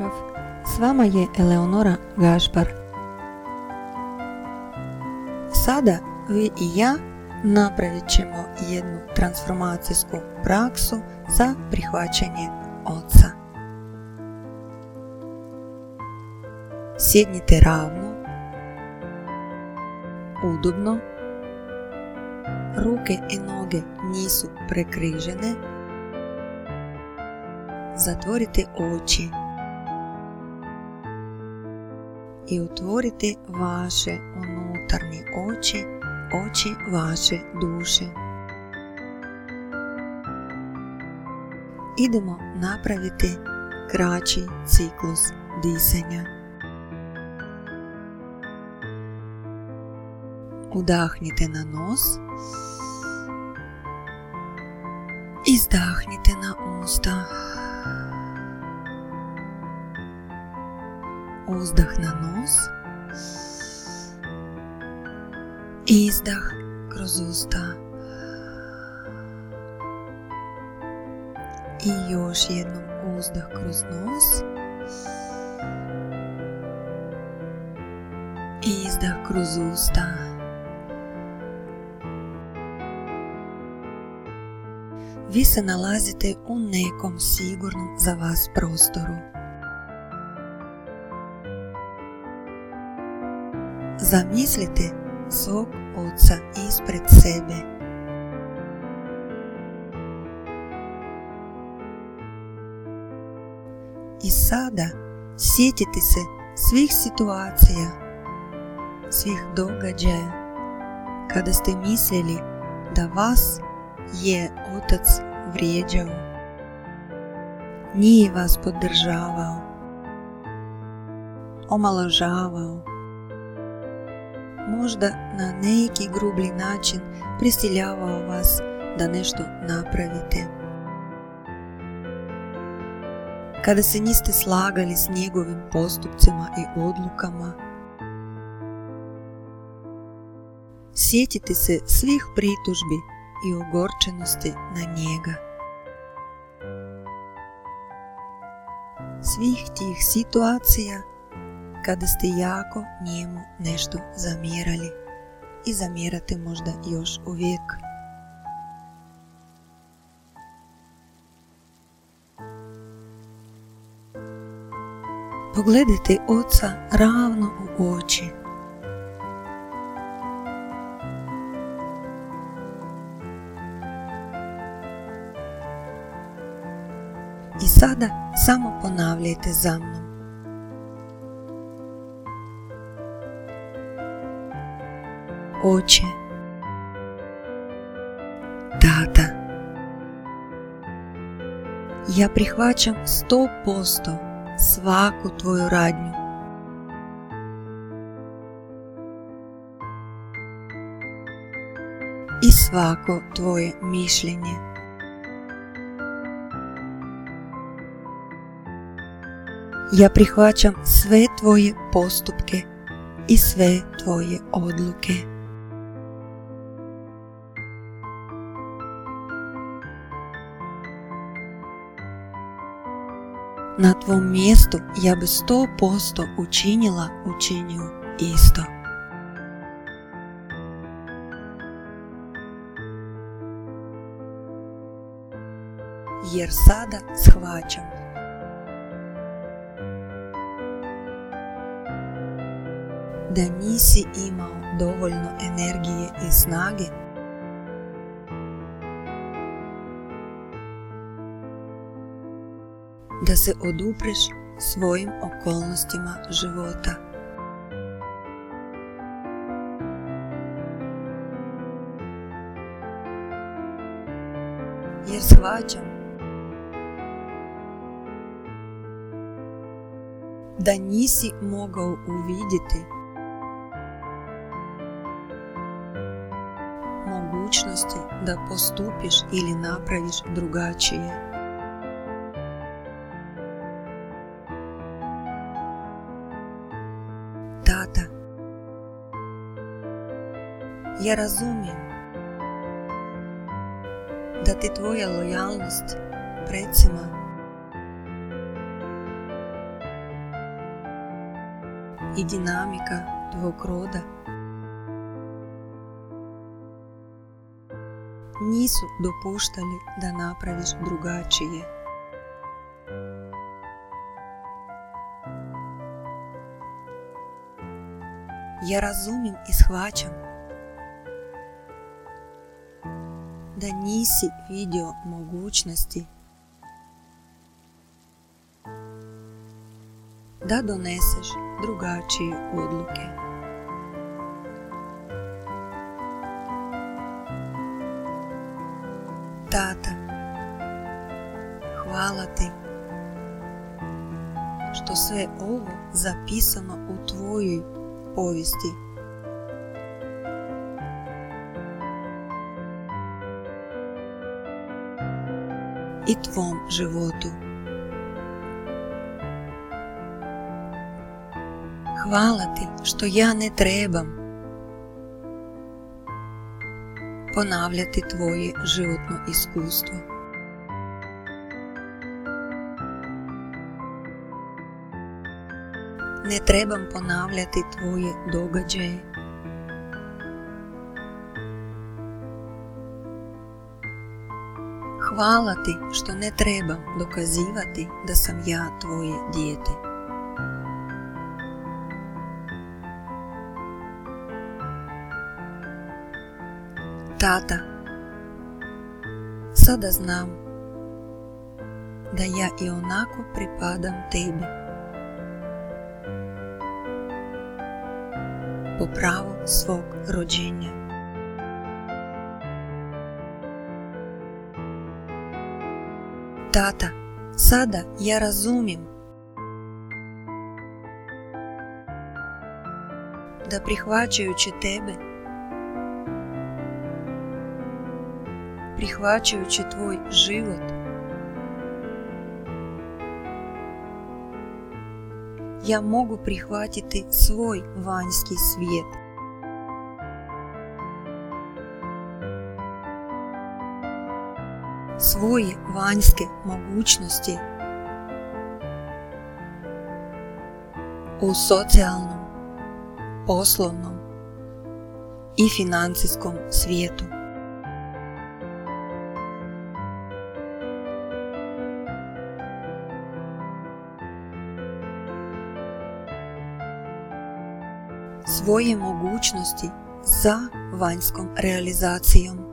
pozdrav! S vama je Eleonora Gašpar. Sada vi i ja napravit ćemo jednu transformacijsku praksu za prihvaćanje Oca. Sjednite ravno, udobno, ruke i noge nisu prekrižene, zatvorite oči і утворити ваші унутрні очі, очі ваші душі. Ідемо направити кращий циклус дихання. Удахніте на нос і здахніте на уста. Uzdah na nos. Izdah kroz usta. I još jednom uzdah kroz nos. Izdah kroz usta. Vi se nalazite u nekom sigurnom za vas prostoru. Zamislite svog oca ispred sebe. I sada sjetite se svih situacija, svih događaja kada ste mislili da vas je otac vrijeđao. Nije vas podržavao, omaložavao, možda na neki grublji način prisiljavao vas da nešto napravite. Kada se niste slagali s njegovim postupcima i odlukama, sjetite se svih pritužbi i ogorčenosti na njega. Svih tih situacija kada ste jako njemu nešto zamjerali i zamjerate možda još uvijek. Pogledajte oca ravno u oči. I sada samo ponavljajte za mnom. Oče, tata. Ja prihvaćam sto posto svaku tvoju radnju. I svako tvoje mišljenje. Ja prihvaćam sve tvoje postupke i sve tvoje odluke. Na tvom mjestu ja bi sto posto učinila učinju isto. Jer sada shvaćam da nisi imao dovoljno energije i snage da se odupreš svojim okolnostima života. Jer shvaćam da nisi mogao uvidjeti mogućnosti da postupiš ili napraviš drugačije. Ja razumijem da ti tvoja lojalnost predsima i dinamika tvog roda nisu dopuštali da napraviš drugačije. Ja razumijem i shvaćam da nisi vidio mogućnosti da doneseš drugačije odluke. Tata, hvala ti što sve ovo zapisano u tvojoj povijesti. I tvom životu. Hvala ti što ja ne trebam ponavljati tvoje životno iskustvo. Ne trebam ponavljati tvoje događaje. Hvala ti što ne trebam dokazivati da sam ja tvoje dijete. Tata, sada znam da ja i onako pripadam tebi. Po pravu svog rođenja. Tata, sada ja razumijem da prihvaćajući tebe prihvaćajući tvoj život. Ja mogu prihvatiti svoj vanjski svijet. Svoje vanjske mogućnosti u socijalnom, poslovnom i financijskom svijetu. svoje mogućnosti za vanjskom realizacijom.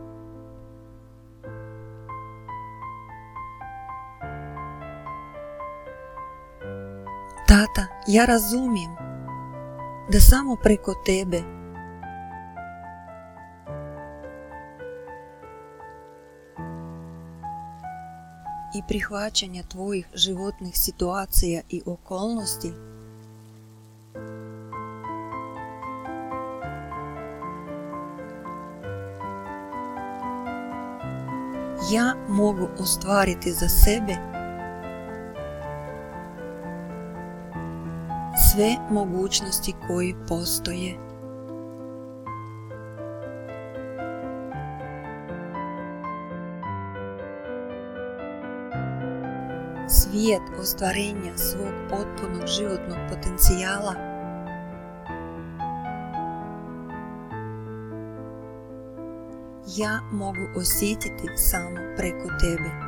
Ja razumijem da samo preko tebe i prihvaćanja tvojih životnih situacija i okolnosti ja mogu ostvariti za sebe sve mogućnosti koji postoje. Svijet ostvarenja svog potpunog životnog potencijala ja mogu osjetiti samo preko tebe.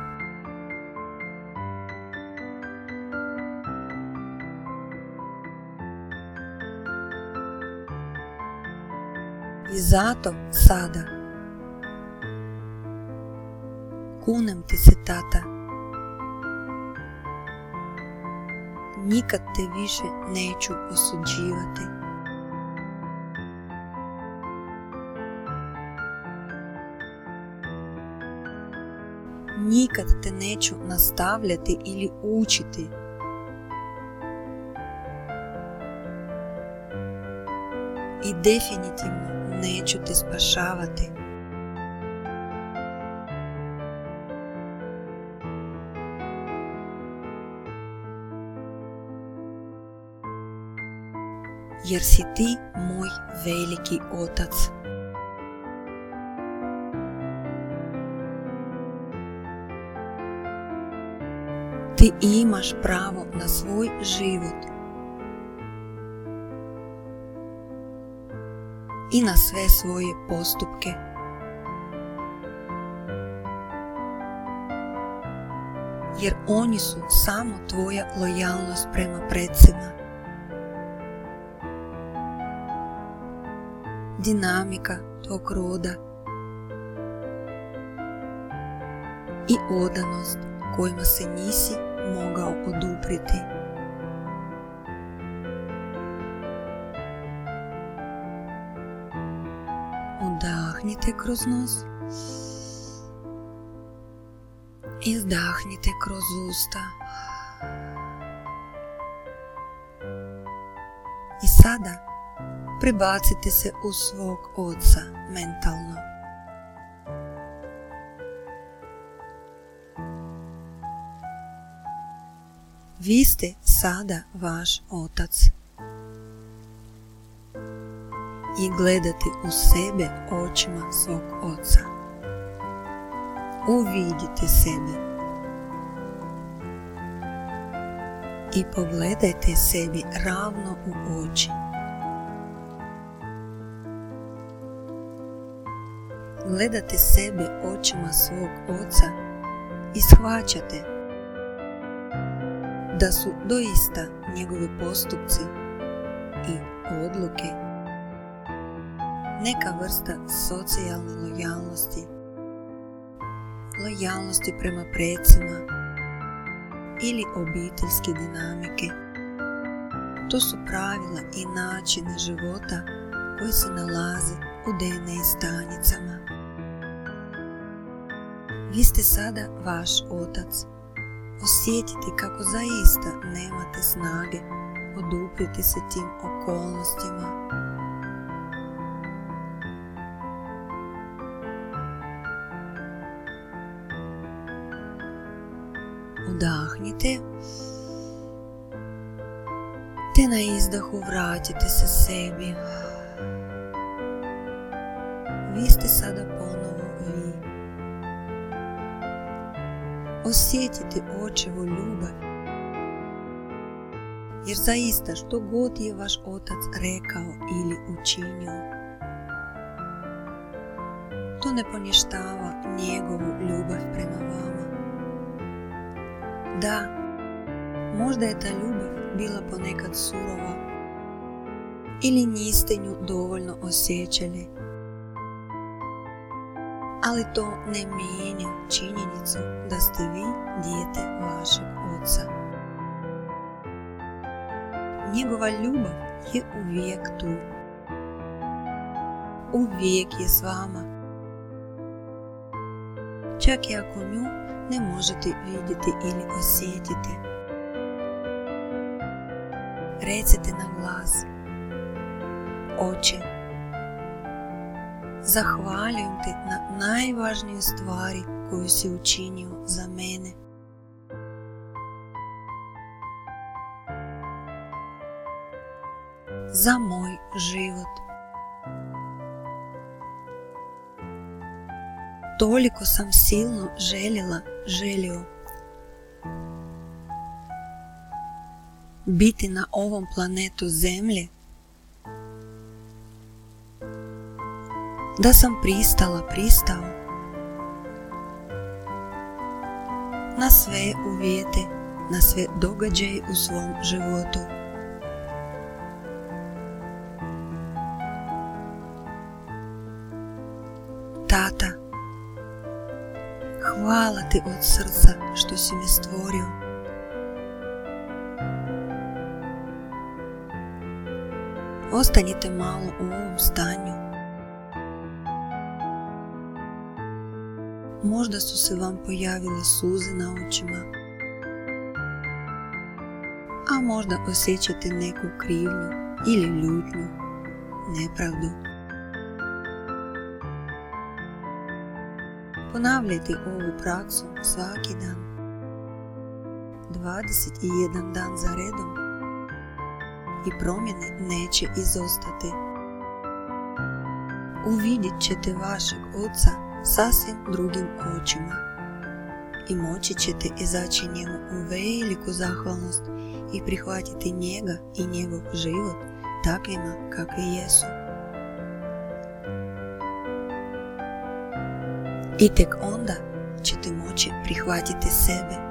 Zato sada kunem ti se tata nikad te više neću osuđivati. nikad te neću nastavljati ili učiti. I definitivno neću te spašavati. Jer si ti moj veliki otac. Ti imaš pravo na svoj život i na sve svoje postupke. Jer oni su samo tvoja lojalnost prema predsima. Dinamika tog roda i odanost kojima se nisi mogao odupriti. Udahnite kroz nos. Izdahnite kroz usta. I sada prebacite se u svog oca mentalno. Vi ste sada vaš otac. I gledati u sebe očima svog oca. Uvidite sebe i pogledajte sebi ravno u oči. Gledate sebe očima svog oca i shvaćate da su doista njegove postupci i odluke neka vrsta socijalne lojalnosti, lojalnosti prema predcima ili obiteljske dinamike. To su pravila i načine života koji se nalaze u DNA stanicama. Vi ste sada vaš otac. Osjetite kako zaista nemate snage odupriti se tim okolnostima udahnite te na izdahu vratite se sebi. Vi ste sada ponovo vi. Osjetite očevu ljubav. Jer zaista što god je vaš otac rekao ili učinio, to ne poništava njegovu ljubav. Je ta ljubav bila ponekad surova ili niste nju dovoljno osjećali. Ali to ne mijenja činjenicu da ste vi dijete vašeg oca. Njegova ljubav je uvijek tu. Uvijek je s vama. Čak i ako nju ne možete vidjeti ili osjetiti. Recite na glas. Oče, zahvaljujem te na najvažniju stvari koju si učinio za mene. Za moj život. Toliko sam silno željela, želio biti na ovom planetu Zemlje, da sam pristala, pristao na sve uvjete, na sve događaje u svom životu. Hvala ti od srca što si me stvorio. Ostanite malo u ovom stanju. Možda su se vam pojavile suze na očima, a možda osjećate neku krivnju ili ljutnju, nepravdu. Ponavljajte ovu praksu svaki dan. 21 dan za redom i promjene neće izostati. Uvidjet ćete vašeg oca sasvim drugim očima i moći ćete izaći njemu u veliku zahvalnost i prihvatiti njega i njegov život takvima kakvi jesu. I tek onda ćete moći prihvatiti sebe